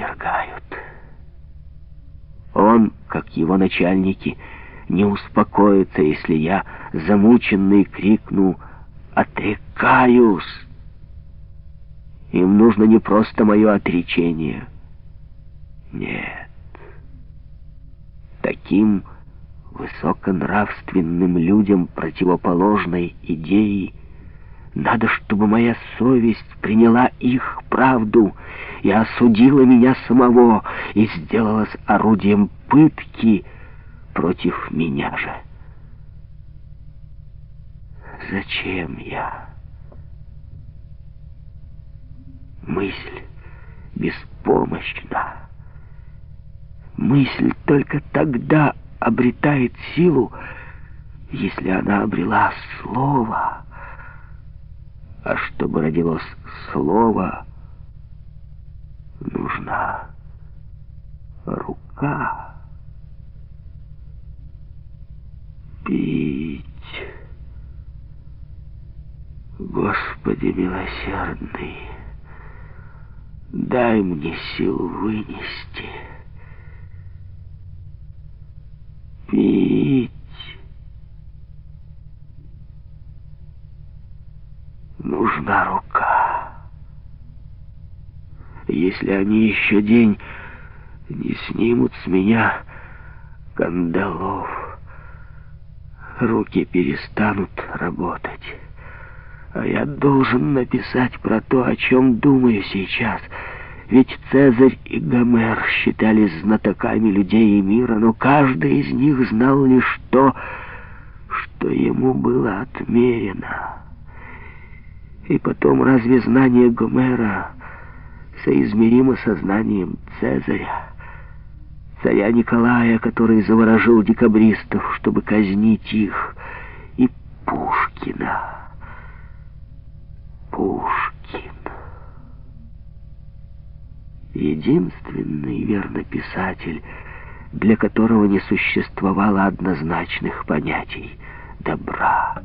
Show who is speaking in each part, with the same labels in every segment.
Speaker 1: отвергают. Он, как его начальники, не успокоится, если я, замученный, крикну «Отрекаюсь!». Им нужно не просто мое отречение. Нет. Таким высоконравственным людям противоположной идеи надо, чтобы моя совесть приняла их правду и осудила меня самого и сделалась орудием пытки против меня же. Зачем я? Мысль беспомощна. Мысль только тогда обретает силу, если она обрела слово. А чтобы родилось слово, нужна рука. Пить. Господи милосердный, дай мне сил вынести. Пить. Нужна рука. Если они еще день не снимут с меня кандалов, руки перестанут работать. А я должен написать про то, о чем думаю сейчас. Ведь Цезарь и Гомер считались знатоками людей и мира, но каждый из них знал лишь то, что ему было отмерено. И потом, разве знание Гомера соизмеримо со знанием Цезаря? Царя Николая, который заворожил декабристов, чтобы казнить их, и Пушкина. Пушкин. Единственный верно писатель, для которого не существовало однозначных понятий добра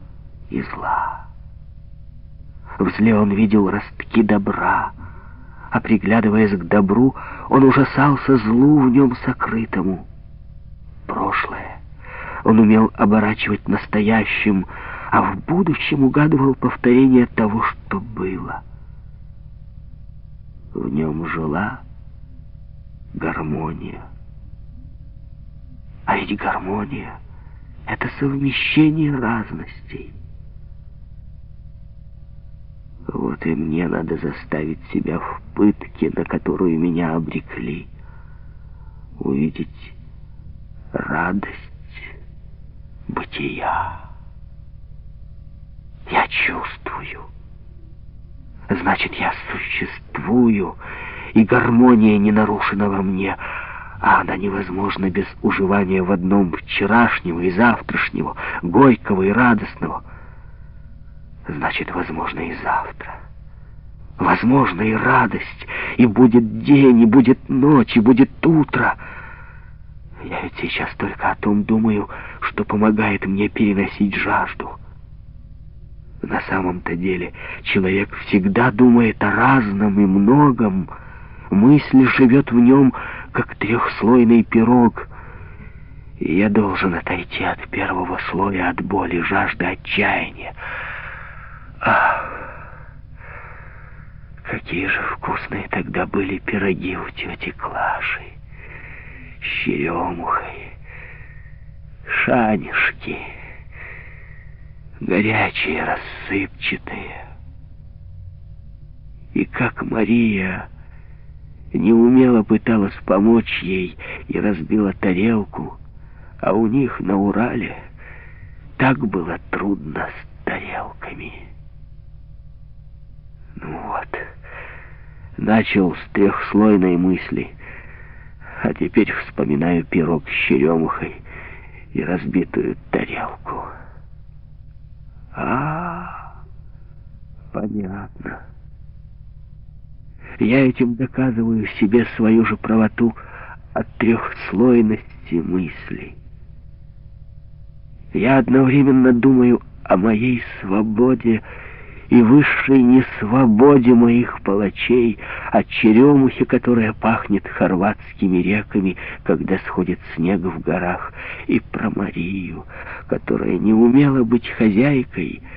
Speaker 1: и зла. В зле он видел ростки добра, а приглядываясь к добру, он ужасался злу в нем сокрытому. Прошлое он умел оборачивать настоящим, а в будущем угадывал повторение того, что было. В нем жила гармония. А ведь гармония — это совмещение разностей. И мне надо заставить себя в пытке, на которую меня обрекли, увидеть радость бытия. Я чувствую. Значит, я существую, и гармония не нарушена во мне, а она невозможна без уживания в одном вчерашнего и завтрашнего, горького и радостного — значит, возможно и завтра. Возможно и радость, и будет день, и будет ночь, и будет утро. Я ведь сейчас только о том думаю, что помогает мне переносить жажду. На самом-то деле человек всегда думает о разном и многом. Мысль живет в нем, как трехслойный пирог. И я должен отойти от первого слоя, от боли, жажды, отчаяния. Ах, какие же вкусные тогда были пироги у тети Клаши. С черемухой, шанишки, горячие, рассыпчатые. И как Мария неумело пыталась помочь ей и разбила тарелку, а у них на Урале так было трудно с тарелками. Ну вот, начал с трехслойной мысли, а теперь вспоминаю пирог с черемухой и разбитую тарелку. А, понятно. Я этим доказываю себе свою же правоту от трехслойности мыслей. Я одновременно думаю о моей свободе и высшей несвободе моих палачей, от черемухи, которая пахнет хорватскими реками, когда сходит снег в горах, и про Марию, которая не умела быть хозяйкой, —